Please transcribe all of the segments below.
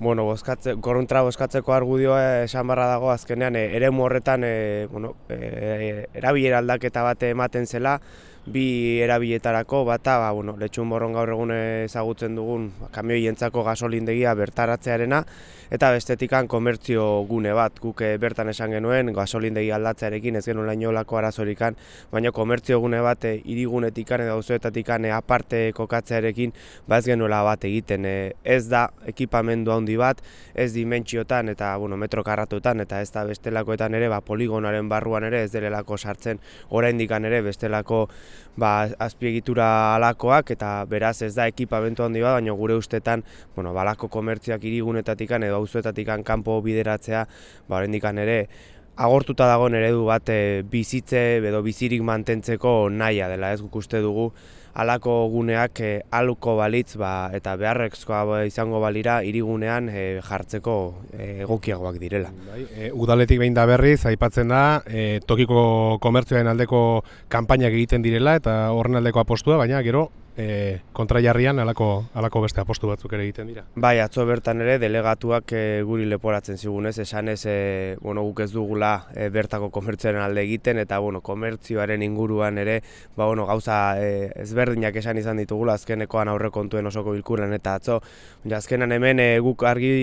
Bueno, bozkatze, korrontra bozkatzeko argudioa esan barra dago azkenean e, eremu horretan e, bueno, e, erabilera aldaketa bat ematen zela, bi erabiletarako bata ba, bueno, letxun borron gaur egun ezagutzen dugun kamioientzako gasolindegia bertaratzearena eta bestetikan komertzio gune bat. Guk eh, bertan esan genuen gasolindegi aldatzearekin ez genuen lainolako arazorikan baina komertzio gune bat e, irigunetikan edo auzoetatikan e, aparte kokatzearekin ba ez genuela bat egiten. Ez da ekipamendu handi bat ez dimentsiotan eta bueno, metro karratutan eta ez da bestelakoetan ere ba, poligonaren barruan ere ez delelako sartzen. Oraindik ere bestelako ba, azpiegitura alakoak eta beraz ez da ekipamentu handi bat, baina gure ustetan bueno, balako komertziak irigunetatik edo auzuetatik kanpo bideratzea ba, ere agortuta dagoen eredu bat e, bizitze edo bizirik mantentzeko naia dela. Ez guk uste dugu alako guneak e, aluko balitz ba, eta beharrezkoa izango balira hirigunean e, jartzeko e, egokiagoak direla. Bai, e, udaletik behin da berriz, aipatzen da, e, tokiko komertzioaren aldeko kanpainak egiten direla eta horren aldeko apostua, baina gero e, kontrajarrian alako, alako beste apostu batzuk ere egiten dira. Bai, atzo bertan ere delegatuak e, guri leporatzen zigunez, esan ez, e, bueno, guk ez dugula e, bertako komertzioaren alde egiten, eta bueno, komertzioaren inguruan ere, ba, bueno, gauza e, ezberdinak esan izan ditugula azkenekoan aurrekontuen osoko bilkuran, eta atzo, azkenan hemen e, guk argi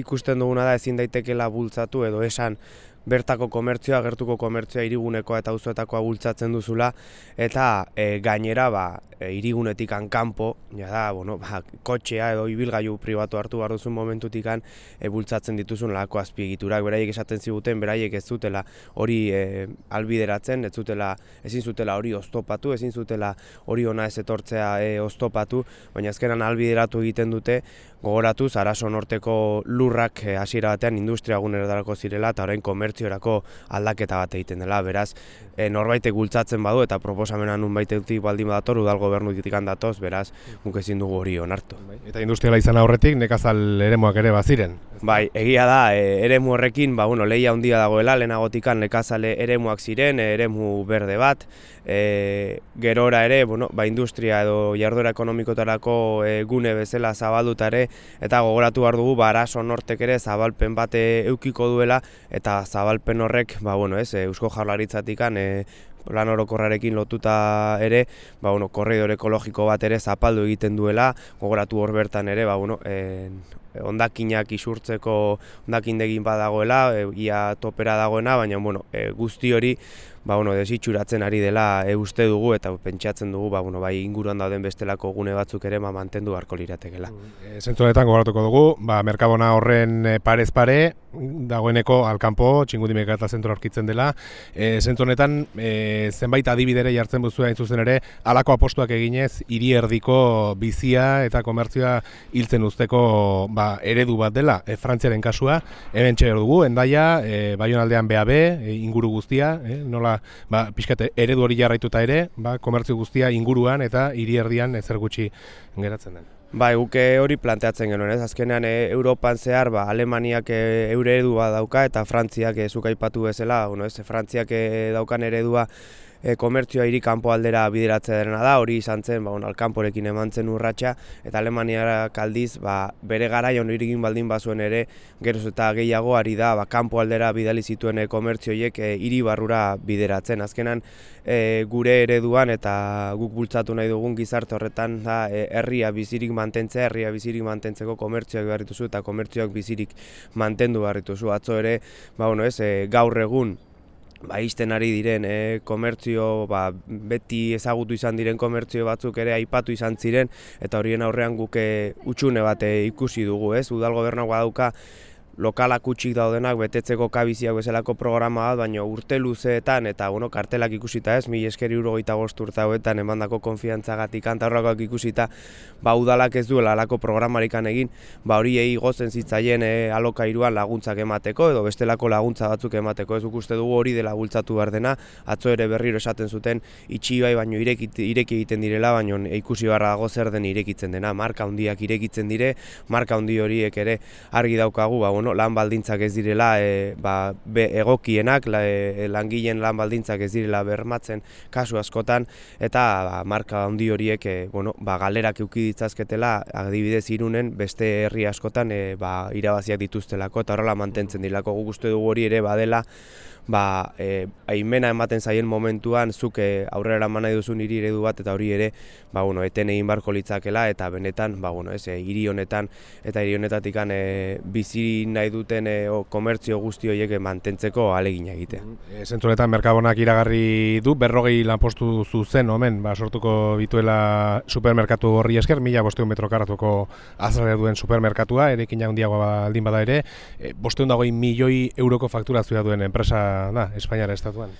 ikusten duguna da ezin daitekela bultzatu edo esan bertako komertzioa, gertuko komertzioa irigunekoa eta auzoetakoa bultzatzen duzula. Eta e, gainera ba e, irigunetik kanpo, ja da, bueno, ba, kotxea edo ibilgailu pribatu hartu behar duzun momentutik e, bultzatzen dituzun lako azpiegiturak, beraiek esaten ziguten, beraiek ez zutela hori e, albideratzen, ez zutela, ezin zutela hori oztopatu, ezin zutela hori ona ez etortzea e, oztopatu, baina azkenan albideratu egiten dute, gogoratu, zaraso norteko lurrak e, hasiera batean industria guneretarako zirela eta orain komertziorako aldaketa bat egiten dela, beraz, e, norbaitek bultzatzen badu eta proposamena nun baitetik baldin badator udalgo gobernu ditikan datoz, beraz, guk ezin dugu hori onartu. Bai, eta industriala izan aurretik, nekazal eremuak ere baziren? Bai, egia da, e, eremu horrekin, ba, bueno, lehia handia dagoela, lehenagotikan nekazale eremuak ziren, eremu berde bat, e, gerora ere, bueno, ba, industria edo jarduera ekonomikotarako e, gune bezala zabaldutare, eta gogoratu behar dugu, ba, arazo nortek ere zabalpen bate eukiko duela, eta zabalpen horrek, ba, bueno, ez, eusko jarlaritzatikan, e, lan orokorrarekin lotuta ere, ba, bueno, korridor ekologiko bat ere zapaldu egiten duela, gogoratu hor bertan ere, ba, bueno, e, ondakinak isurtzeko ondakindegin badagoela, e, ia topera dagoena, baina bueno, e, guzti hori ba, bueno, desitxuratzen ari dela e, uste dugu eta pentsatzen dugu ba, bueno, bai inguruan dauden bestelako gune batzuk ere ma ba, mantendu beharko liratekela. E, Zentzu honetan gogoratuko dugu, ba, merkabona horren e, parez pare, dagoeneko alkanpo, txingudi merkata zentro aurkitzen dela. E, honetan, e, zenbait adibidere jartzen buzu hain zuzen ere, alako apostuak eginez, hiri erdiko bizia eta komertzioa hiltzen usteko ba, eredu bat dela, e, frantziaren kasua, hemen txer dugu, endaia, e, baionaldean BAB, e, inguru guztia, e, nola ba, pixkate, eredu hori jarraituta ere, ba, komertzio guztia inguruan eta hiri erdian ezer gutxi geratzen den. Bai, guke hori planteatzen genuen, ez? Azkenean e, Europan zehar, ba, Alemaniak e, eure eredua dauka eta Frantziak e, zukaipatu bezala, bueno, ez, Frantziak e, daukan eredua e, komertzioa hiri kanpo aldera bideratzea da, hori izan zen, ba, alkanporekin eman zen urratxa, eta Alemaniara kaldiz, ba, bere garaion irigin baldin bazuen ere, geroz eta gehiago ari da, ba, kanpo aldera bidali zituen e, komertzioiek e, hiri barrura bideratzen. Azkenan, e, gure ereduan eta guk bultzatu nahi dugun gizarte horretan da e, herria bizirik mantentzea, herria bizirik mantentzeko komertzioak beharrituzu eta komertzioak bizirik mantendu beharrituzu. Atzo ere, ba, bueno, ez, e, gaur egun ba, izten ari diren e, komertzio, ba, beti ezagutu izan diren komertzio batzuk ere aipatu izan ziren, eta horien aurrean guke utxune bat ikusi dugu, ez? Udal gobernagoa dauka lokalak utxik daudenak betetzeko kabiziak bezalako programa bat, baina urte luzeetan eta bueno, kartelak ikusita ez, mi eskeri urogeita bost urte hauetan emandako konfiantza gatik antarroakoak ikusita, ba udalak ez duela alako programarikan egin, ba hori egi gozen zitzaien e, alokairuan laguntzak emateko edo bestelako laguntza batzuk emateko, ez uste dugu hori dela bultzatu behar dena, atzo ere berriro esaten zuten itxi bai baino ireki, ireki egiten direla, baino ikusi barra dago zer den irekitzen dena, marka handiak irekitzen dire, marka handi horiek ere argi daukagu, ba bueno, bueno, lan baldintzak ez direla e, ba, be, egokienak, la, e, langileen lan baldintzak ez direla bermatzen kasu askotan, eta ba, marka handi horiek e, bueno, ba, galerak euki ditzazketela, adibidez irunen beste herri askotan e, ba, irabaziak dituztelako, eta horrela mantentzen dilako guk uste dugu hori ere badela, ba, e, aimena ematen zaien momentuan zuk e, aurrera eman nahi duzun hiri eredu bat eta hori ere ba, bueno, eten egin barko litzakela eta benetan ba, bueno, ez, e, hiri honetan eta hiri honetatik e, bizi nahi duten e, o, komertzio guzti horiek mantentzeko alegina egitea. E, Zentzunetan Merkabonak iragarri du, berrogei lanpostu zuzen omen, ba, sortuko bituela supermerkatu horri esker, mila bosteun metro karatuko azalea duen supermerkatua, erekin handiagoa aldin bada ere, e, bosteun dagoi milioi euroko fakturazioa duen enpresa da, Espainiara estatuan.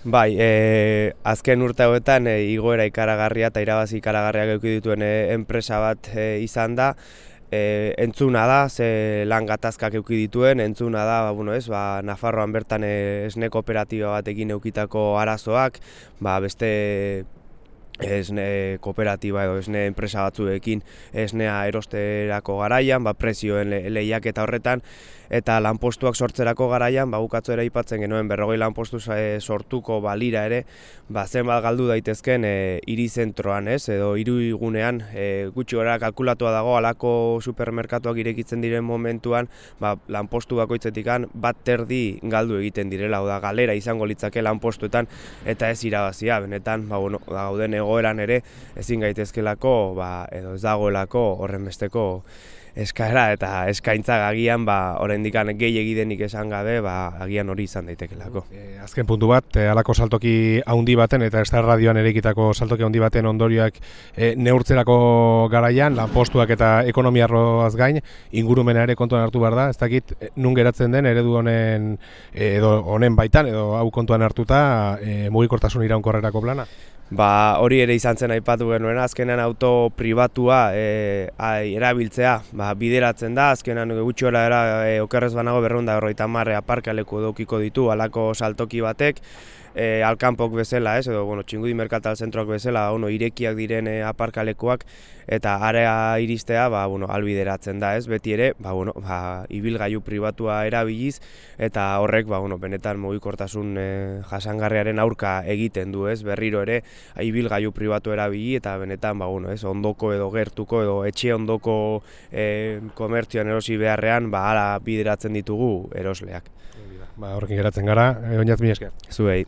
Bai, e, azken urte hauetan e, igoera ikaragarria eta irabazi ikaragarriak eduki dituen e, enpresa bat e, izan da. E, entzuna da, ze lan gatazkak eduki dituen, entzuna da, ba, bueno ez, ba, Nafarroan bertan e, esne kooperatiba bat egin eukitako arazoak, ba, beste esne kooperatiba edo esne enpresa batzuekin esnea erosterako garaian, ba, prezioen lehiak eta horretan, eta lanpostuak sortzerako garaian, ba, bukatzo ere ipatzen genuen berrogei lanpostu e, sortuko balira ere, ba, zenbat galdu daitezken e, hiri zentroan, ez, edo hiru igunean, e, gutxi gara kalkulatua dago, alako supermerkatuak irekitzen diren momentuan, ba, lanpostu bakoitzetikan bat terdi galdu egiten direla, oda galera izango litzake lanpostuetan, eta ez irabazia, benetan, ba, bueno, da, gauden egoeran ere ezin gaitezkelako ba, edo ez dagoelako horren besteko eskaera eta eskaintza agian ba oraindik gehi egidenik esan gabe ba agian hori izan daitekelako. E, azken puntu bat, e, halako saltoki handi baten eta Star Radioan erekitako saltoki handi baten ondorioak e, neurtzerako garaian lanpostuak eta ekonomiarroaz gain ingurumena ere kontuan hartu behar da. Ez dakit nun geratzen den eredu honen edo honen baitan edo hau kontuan hartuta e, mugikortasun iraunkorrerako plana. Ba, hori ere izan zen aipatu genuen, azkenean auto pribatua e, ai, erabiltzea ba, bideratzen da, azkenean gutxola era e, okerrez banago berrunda horreita marre aparkaleku edokiko ditu alako saltoki batek, e, alkanpok bezala, ez, edo, bueno, txingudi merkatal zentroak bezala, ono, irekiak diren e, aparkalekuak, eta area iristea, ba, bueno, albideratzen da, ez, beti ere, ba, bueno, ba, ibilgailu pribatua erabiliz, eta horrek, ba, bueno, benetan mugikortasun e, jasangarriaren aurka egiten du, ez, berriro ere, ibilgailu pribatu erabili, eta benetan, ba, bueno, ez, ondoko edo gertuko, edo etxe ondoko e, komertzioan erosi beharrean, ba, ala bideratzen ditugu erosleak. Ba, horrekin geratzen gara, oinaz mi esker. Zuei.